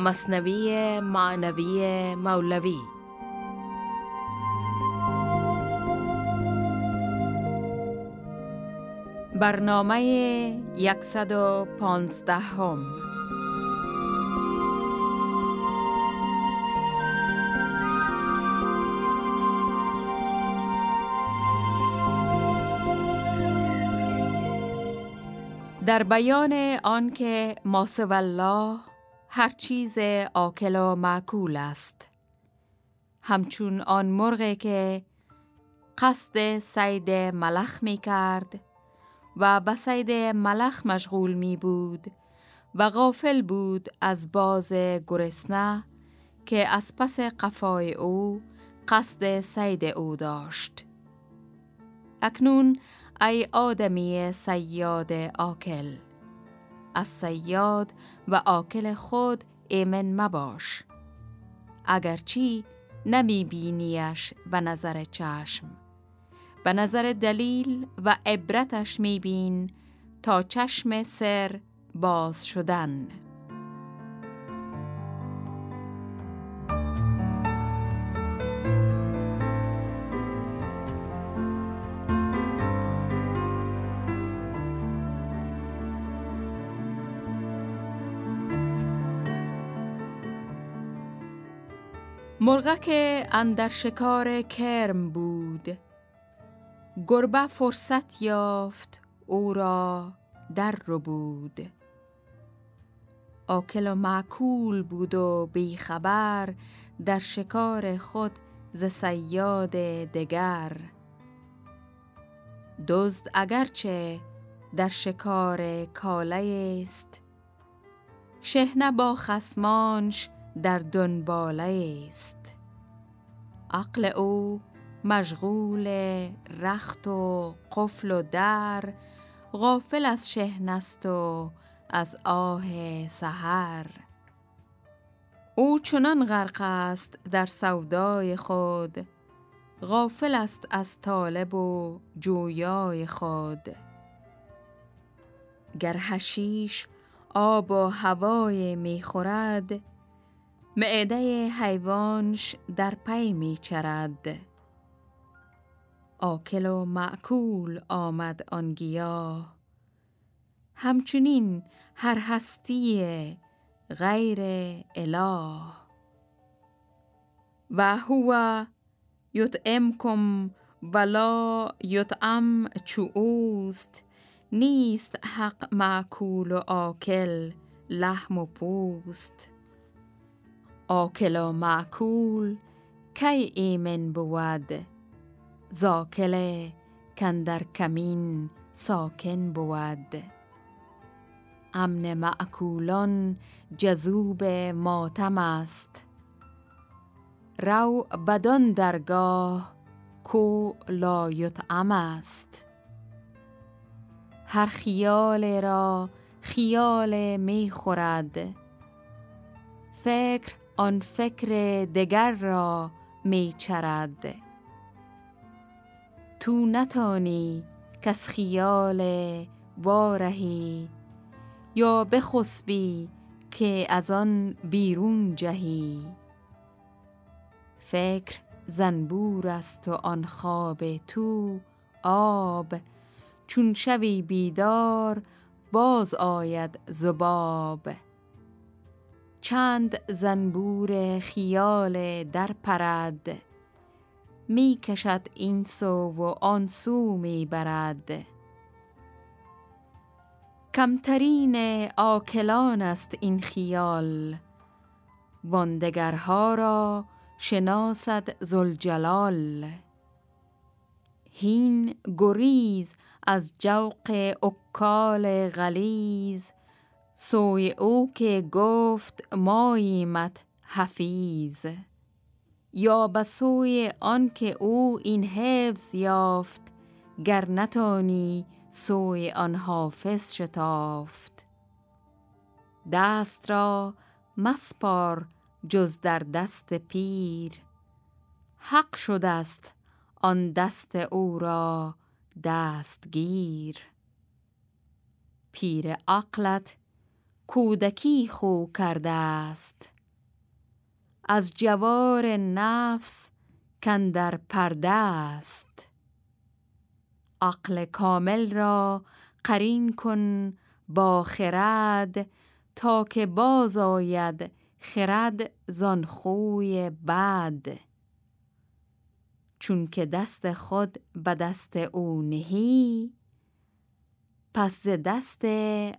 مصنوی معنوی مولوی. برنامه 115 هم در بیان آنکه ماسو الله هر چیز آکل و معکول است همچون آن مرغی که قصد سید ملخ می کرد و به سید ملخ مشغول می بود و غافل بود از باز گرسنه که از پس قفای او قصد سید او داشت. اکنون ای آدمی سیاد آکل از سیاد و آکل خود ایمن مباش. اگرچی نمی بینیش به نظر چشم. به نظر دلیل و عبرتش می بین تا چشم سر باز شدن. مرغک اندر شکار کرم بود. گربه فرصت یافت او را در رو بود. آکل و معکول بود و بیخبر در شکار خود ز سیاد دگر. دزد اگرچه در شکار کاله است شهنه با خسمانش در دنباله است. عقل او مشغول رخت و قفل و در غافل از شهنست و از آه سحر. او چنان غرق است در سودای خود غافل است از طالب و جویای خود. گر حشیش آب و هوای می خورد معده حیوانش در پی می چرد. آکل و معکول آمد آن گیاه. همچنین هر هستی غیر اله. و هو یطعمکم ولا یطعم چو اوست. نیست حق معکول و آکل لحم و پوست. آکل و معکول کی ایمن بود. زاکل کندر کمین ساکن بود. امن معکولان جذوب ماتم است. رو بدان درگاه کو لا یطعم است. هر خیال را خیال می خورد. فکر آن فکر دگر را می چرد. تو نتانی کس خیال وارهی یا بخسبی که از آن بیرون جهی. فکر زنبور است و آن خواب تو آب. چون شوی بیدار باز آید زباب. چند زنبور خیال در پرد. می کشد این سو و آن سو می برد کمترین آکلان است این خیال. واندگرها را شناسد زلجلال هین گریز از جوق اکال غلیز سوی او که گفت ماییمت حفیظ. یا به سوی آن که او این حفظ یافت گر نتانی سوی آن حافظ شتافت. دست را مسپار جز در دست پیر. حق شده است آن دست او را دستگیر. پیر عقلت کودکی خو کرده است از جوار نفس کندر پرده است عقل کامل را قرین کن با خرد تا که باز آید خرد زان خوی بد. چون که دست خود به دست او نهی پس دست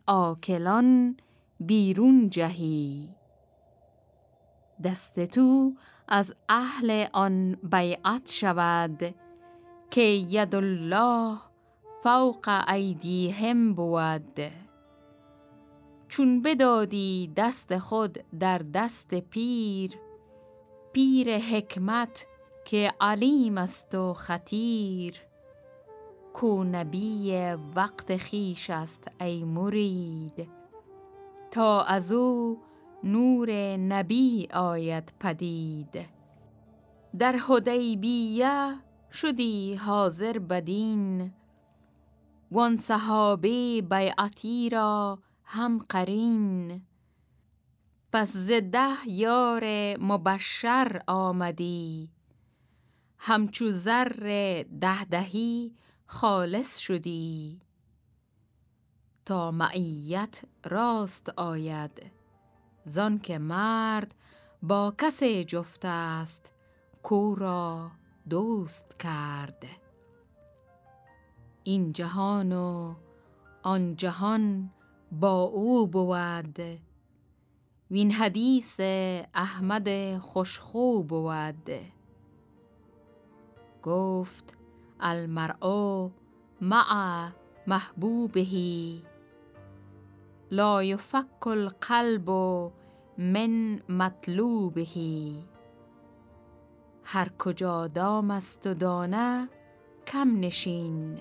آکلان بیرون جهی. دست تو از اهل آن بیعت شود که ید الله فوق ایدیهم بود. چون بدادی دست خود در دست پیر پیر حکمت که علیم است و خطیر. کو نبی وقت خیش است ای مرید. تا از او نور نبی آید پدید. در حدیبیه شدی حاضر بدین. وان صحابه بیعتی را هم قرین. پس زده یار مبشر آمدی. همچو زر ده دهی خالص شدی. تا معیت راست آید. زان که مرد با کسی جفت است کو را دوست کرد. این جهان و آن جهان با او بود. وین حدیث احمد خوشخو بود. گفت المرء مع محبوبه لا یفک القلب من مطلوبه. هر کجا دام است و دانه کم نشین.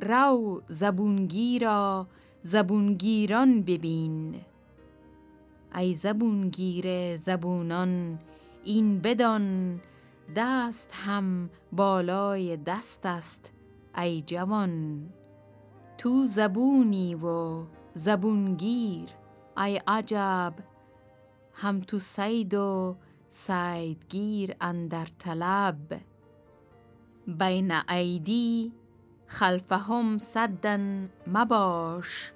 رو زبونگیرا زبونگیران ببین. ای زبونگیر زبونان این بدان دست هم بالای دست است ای جوان. تو زبونی و زبونگیر ای عجب. هم تو سید و سیدگیر اندر طلب. بین ایدی خلفهم صدن مباش.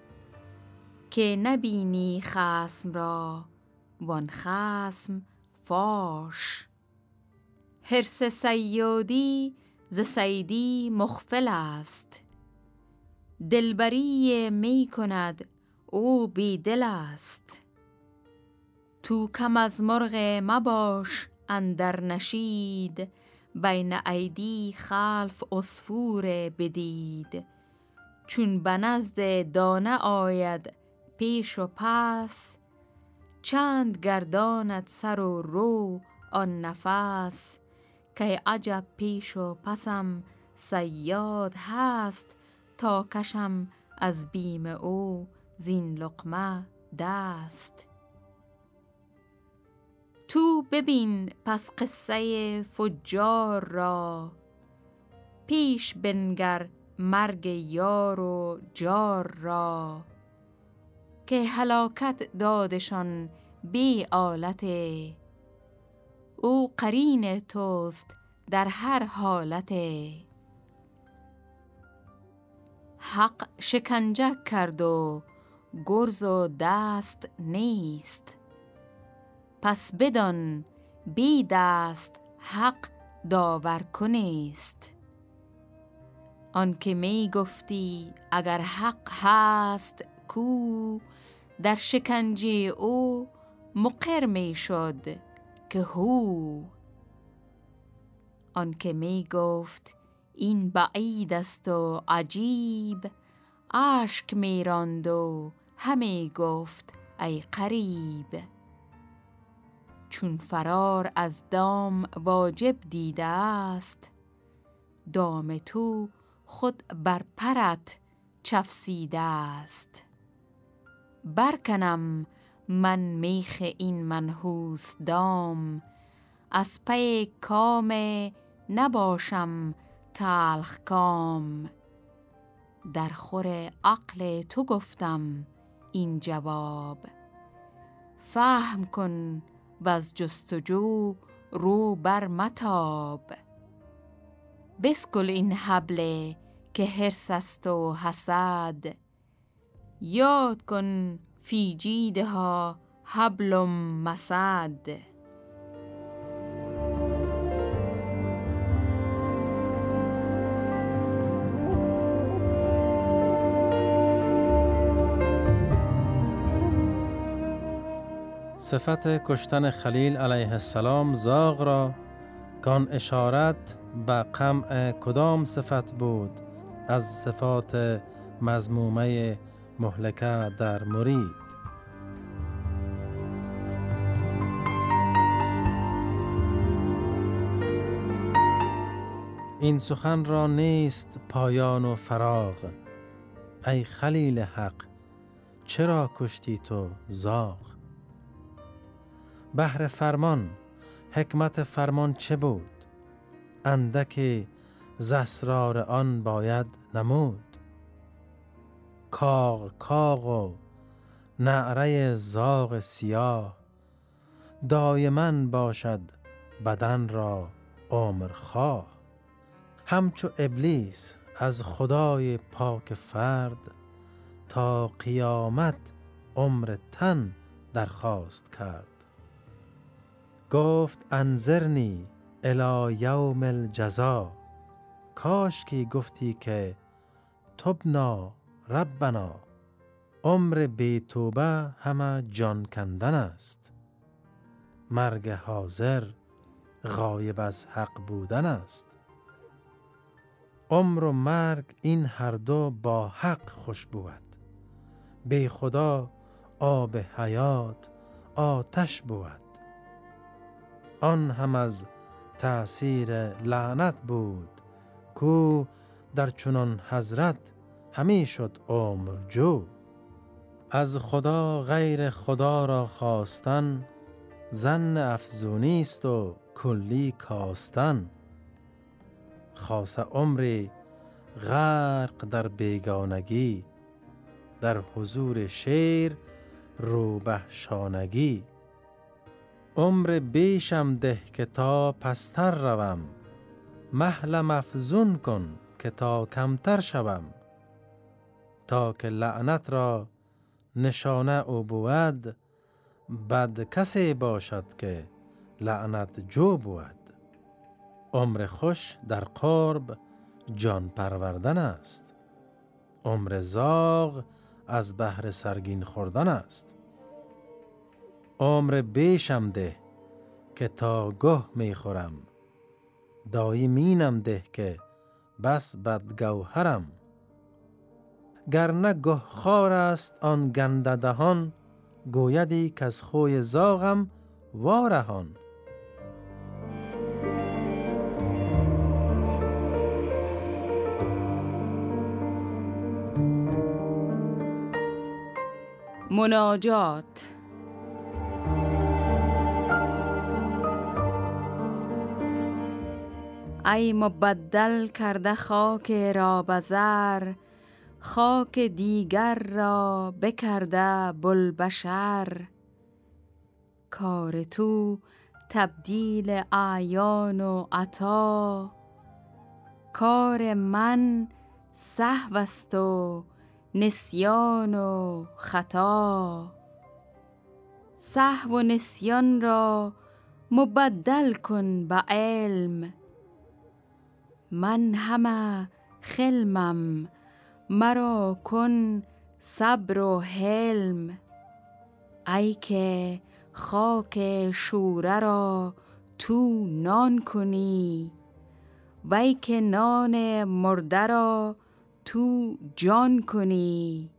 که نبینی خسم را وان خسم فاش. حرس سیادی ز سیدی مخفل است. دلبری می کند او بی دل است. تو کم از مرغ مباش اندر نشید بین ایدی خلف عصفور بدید. چون به نزد دانه آید پیش و پس چند گرداند سر و رو آن نفس. که عجب پیش و پسم سیاد هست تا کشم از بیم او زین لقمه دست. تو ببین پس قصه فجار را پیش بنگر مرگ یار و جار را. که هلاکت دادشان بی آلت او قرین توست در هر حالت. حق شکنجه کرد و گرز و دست نیست. پس بدان بی دست حق داور کنیست. آنکه می گفتی اگر حق هست کو در شکنجه او مقر می شد که هو. آنکه می گفت این بعید است و عجیب اشک می راند و همی گفت ای قریب. چون فرار از دام واجب دیده است دام تو خود بر پرت چفسیده است. برکنم من میخ این منحوس دام از پی کام نباشم تلخ کام. در خور عقل تو گفتم این جواب. فهم کن و از جستجو رو بر متاب. بسکل این حبل که حرس است و حسد. یاد کن فی جیدها حبل مسد. صفت کشتن خلیل علیه السلام زاغ را کان اشارت به قمع کدام صفت بود؟ از صفات مزمومه مهلکه در مرید. این سخن را نیست پایان و فراغ. ای خلیل حق چرا کشتی تو زاغ؟ بهر فرمان حکمت فرمان چه بود؟ اندک زسرار آن باید نمود. کاغ کاغ و نعره زاغ سیاه دایما باشد بدن را عمر خواه. همچو ابلیس از خدای پاک فرد تا قیامت عمر تن درخواست کرد. گفت انظرنی الى یوم الجزا. کاش کی گفتی که تبنا ربنا. عمر بی توبه همه جان کندن است. مرگ حاضر غایب از حق بودن است. عمر و مرگ این هر دو با حق خوش بود. بی خدا آب حیات آتش بود. آن هم از تأثیر لعنت بود کو در چنان حضرت همی شد عمر جو. از خدا غیر خدا را خواستن زن افزونی است و کلی کاستن. خاص عمری غرق در بیگانگی در حضور شیر روبه شانگی عمر بیشم ده که تا پستر روم محل مفزون کن که تا کمتر شوم. تا که لعنت را نشانه او بود بد کسی باشد که لعنت جو بود. عمر خوش در قرب جان پروردن است. عمر زاغ از بحر سرگین خوردن است. عمر بیشم ده که تا گه می خورم. دایی مینم ده که بس بدگوهرم. گرنه گه خار است آن گنده دهان گویدی که از خوی زاغم وارهان. مناجات ای مبدل کرده خاک را بزر خاک دیگر را بکرده بلبشر. کار تو تبدیل اعیان و عطا. کار من سهو است و نسیان و خطا. سهو و نسیان را مبدل کن به علم. من همه خلمم مرا کن صبر و حلم. ای که خاک شوره را تو نان کنی وی که نان مرده را تو جان کنی.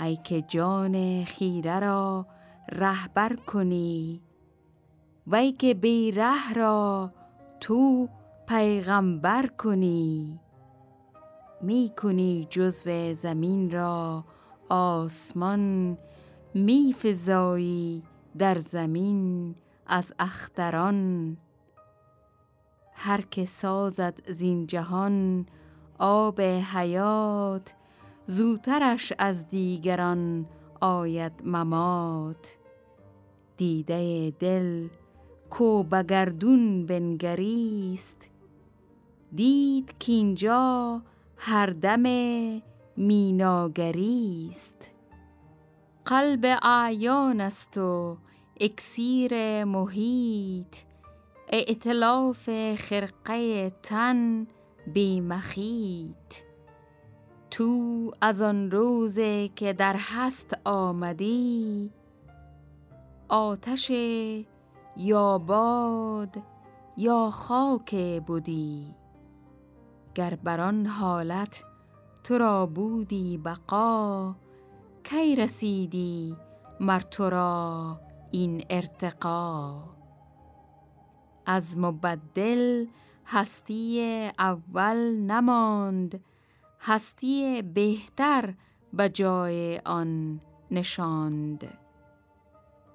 ای که جان خیره را رهبر کنی وی که بی ره را تو پیغمبر کنی. می کنی جزو زمین را آسمان می فزایی در زمین از اختران. هر که سازد زین جهان آب حیات زوترش از دیگران آید ممات. دیده دل کو بگردون بنگریست دید کینجا هر دم میناگریست قلب اعیان است و اکسیر محیط اعتلاف خرقه تن بی مخیط. تو از آن روزه که در هست آمدی آتش یا باد یا خاک بودی. گر بر آن حالت تو را بودی بقا کی رسیدی مر تو را این ارتقا؟ از مبدل هستی اول نماند هستی بهتر به جای آن نشاند.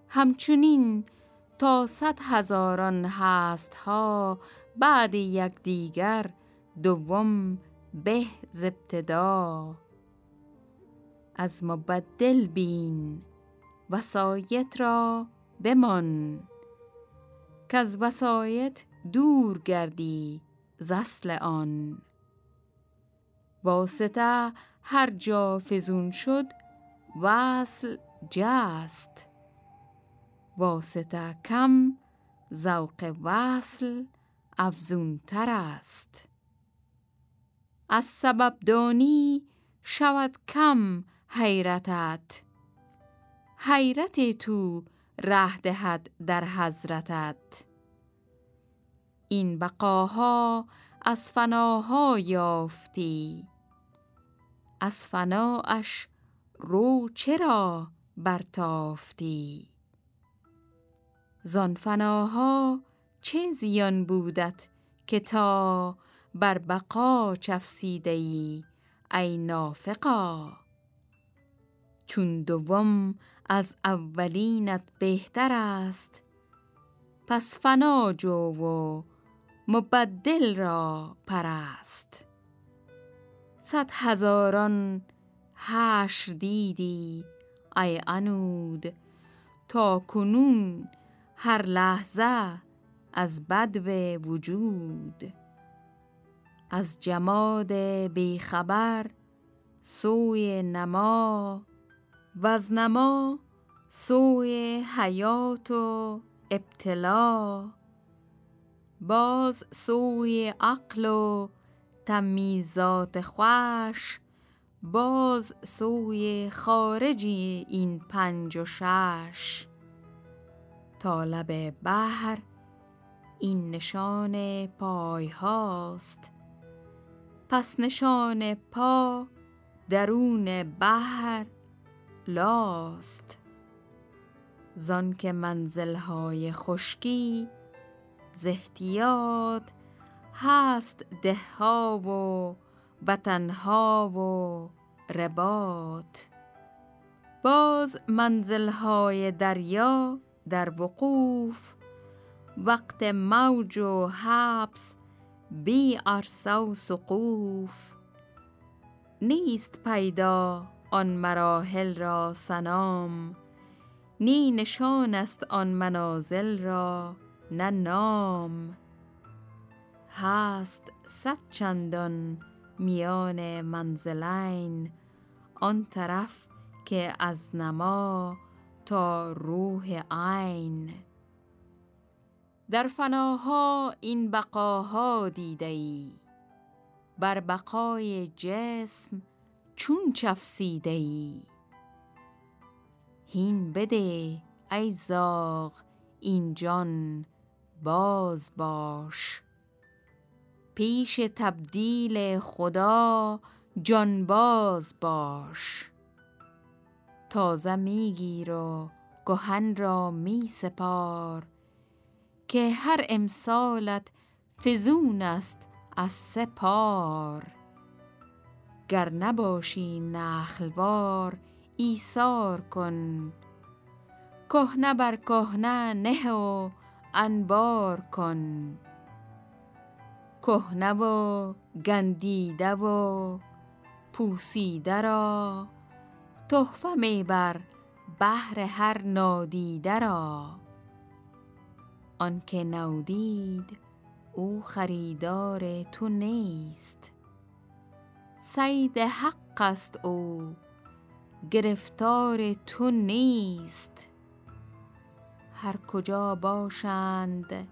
همچنین تا صد هزاران هست ها بعد یکدیگر دوم به ز ابتدا. از مبدل بین وسایط را بمان. کز وسایط دور گردی ز اصل آن. واسطه هر جا فزون شد وصل جست. واسطه کم ذوق وصل افزونتر است. از سبب دانی شود کم حیرتت. حیرت تو ره دهد در حضرتت. این بقاها از فناها یافتی. از فناش رو چرا برتافتی؟ زان فناها چه زیان بودت که تا بر بقا چفسیده ای ای نافقا. چون دوم از اولینت بهتر است پس فنا جو و مبدل را پرست. صد هزاران حشر دیدی ای عنود تا کنون هر لحظه از بدو وجود. از جماد بیخبر سوی نما و از نما سوی حیات و ابتلا. باز سوی عقل و تمیزات خوش باز سوی خارجی این پنج و شش. طالب بحر این نشان پای هاست. پس نشان پا درون بحر لاست. زان که منزلهای خشکی زهتیات هست دهها و وطنها و ربات باز منزلهای دریا در وقوف وقت موج و حبس بی عرصه و سقوف. نیست پیدا آن مراحل را سنام نی نشان است آن منازل را نه نام. هست صد چندان میان منزلین آن طرف که از نما تا روح عین. در فناها این بقاها دیده ای. بر بقای جسم چون چفسیده ای. هین بده ای زاغ این جان باز باش. پیش تبدیل خدا جان باز باش. تازه میگیر و گهن را می سپار. که هر امسالت فزون است از سپار. گر نباشی نخلوار ایثار کن. کهنه بر کهنه نه و انبار کن. کهنه و گندیده و پوسیده را تحفه میبر بهر هر نادیده را. آنکه نودید او خریدار تو نیست. سید حق است او گرفتار تو نیست. هر کجا باشند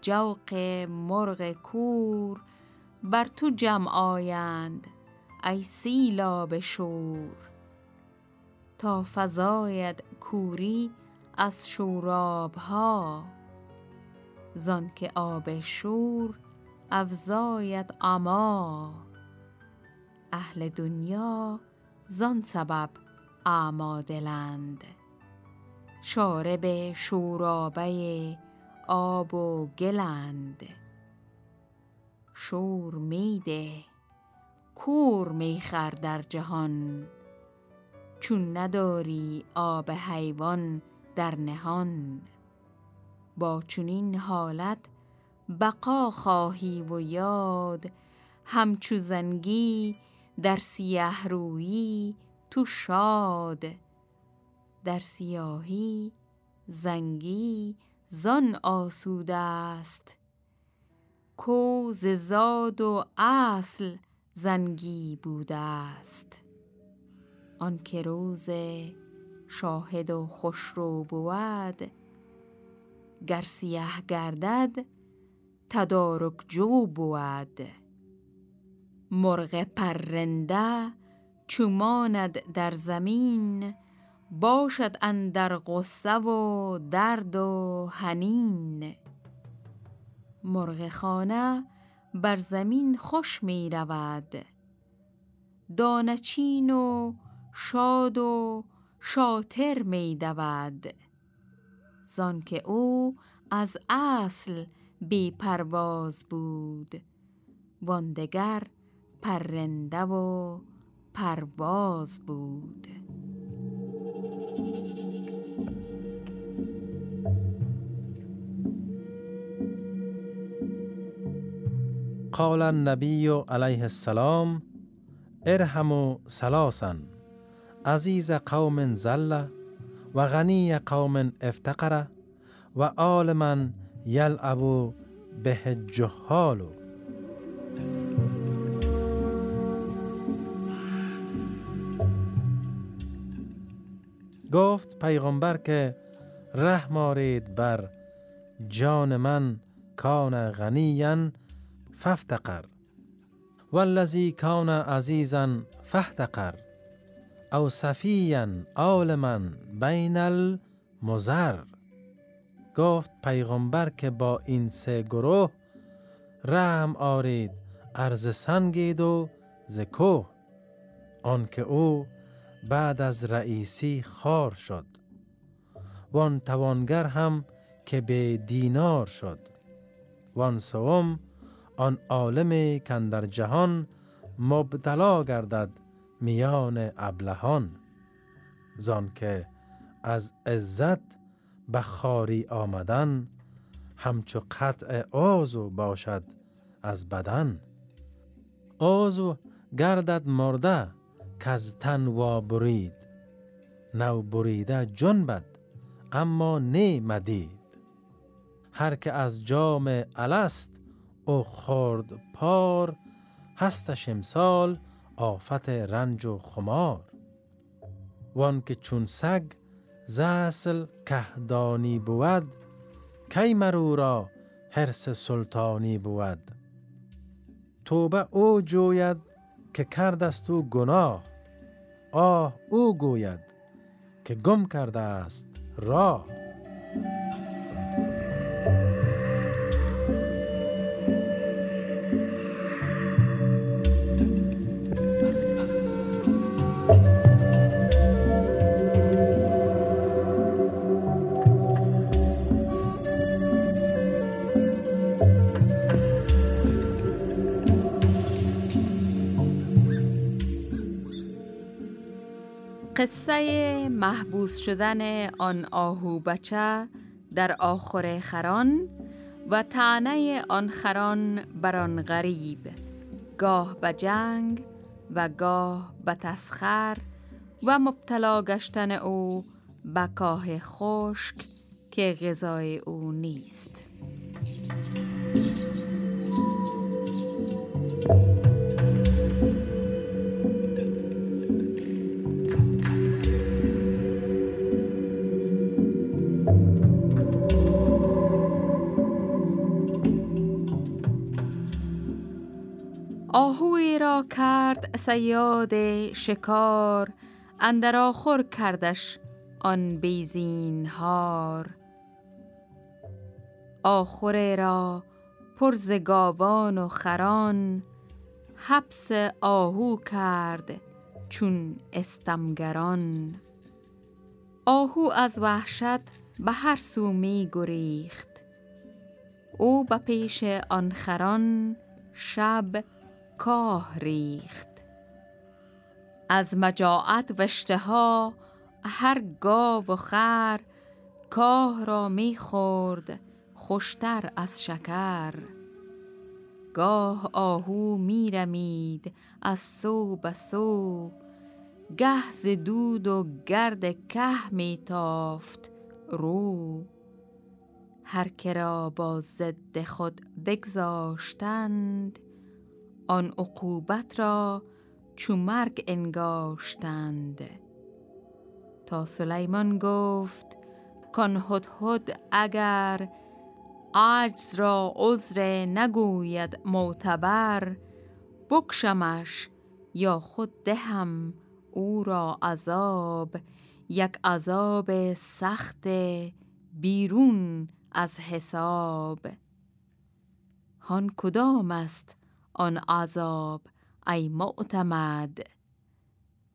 جوق مرغ کور بر تو جمع آیند ای سیلاب شور. تا فزاید کوری از شوراب ها زان که آب شور افزاید اما اهل دنیا زان سبب اعما دلند. شارب شورابه آب و گلند. شور میده کور میخر در جهان. چون نداری آب حیوان در نهان. با چنین حالت بقا خواهی و یاد. همچو زنگی در سیه رویی تو شاد. در سیاهی زنگی زان آسوده است. کو زاد و اصل زنگی بوده است. آنکه روز شاهد و خوشرو بود گر سیه گردد تدارک جو بود. مرغ پرنده چوماند در زمین باشد اندر غصه و درد و حنین. مرغ خانه بر زمین خوش می رود. دانه چین و شاد و شاطر می دود. زان که او از اصل بی پرواز بود. واندگر پرنده و پرواز بود. قال النبی علیه السلام ارحموا سلاسا عزیز قوم زل و غنی قوم افتقر و آل من یلعب به الجهال گفت پیغمبر که رحم آرید بر جان من کان غنیا فافتقر والذی کان عزیزا فاحتقر او صفیا عالما بین المزر گفت پیغمبر که با این سه گروه رحم آرید ارز سنگید و ز کوه. آنکه او بعد از رئیسی خار شد. وان توانگر هم که به دینار شد. وان سوم آن عالم کن در جهان مبتلا گردد میان ابلهان زان که از عزت به خاری آمدن همچو قطع عضو باشد از بدن. عضو گردد مرده که از تن وا برید نو بریده جنبد اما نه مدید. هر که از جام الست او خورد پار هستش امسال آفت رنج و خمار. وان که چون سگ زسل کهدانی بود کی مرو را حرس سلطانی بود؟ توبه او جوید که کردست او گناه آه او گوید که گم کرده است راه. قصه محبوس شدن آن آهو بچه در آخر خران و تعنه آن خران بر آن غریب. گاه به جنگ و گاه به تسخر و مبتلا گشتن او بکاه خشک که غذای او نیست. آهوی را کرد سیاد شکار اندر آخر کردش آن بیزین هار. آخر را پرز گاوان و خران حبس آهو کرد چون استمگران. آهو از وحشت به هر سو می گریخت. او به پیش آن خران شب کاه ریخت. از مجاعت و اشتها هر گاو و خر کاه را می خورد خوشتر از شکر. گاه آهو می رمید از سو به سو گه ز دود و گرد که می تافت رو. هر کرا با ضد خود بگذاشتند آن عقوبت را چو مرگ انگاشتند. تا سلیمان گفت کان هدهد اگر عجز را عذر نگوید معتبر بکشمش یا خود دهم او را عذاب یک عذاب سخت بیرون از حساب. هان کدام است آن عذاب ای معتمد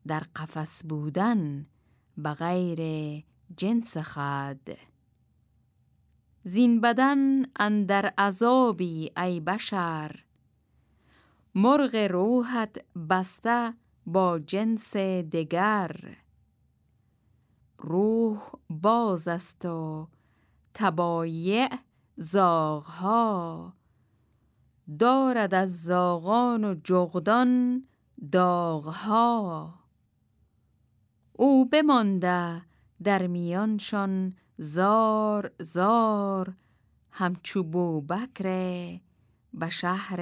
در قفس بودن بغیر جنس خد زین بدن اندر عذابی ای بشر مرغ روحت بسته با جنس دگر. روح باز است و تبایع زاغها. دارد از زاغان و جغدان داغها. او بمانده در میانشان زار زار همچو بوبکر به شهر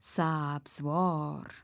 سبزوار.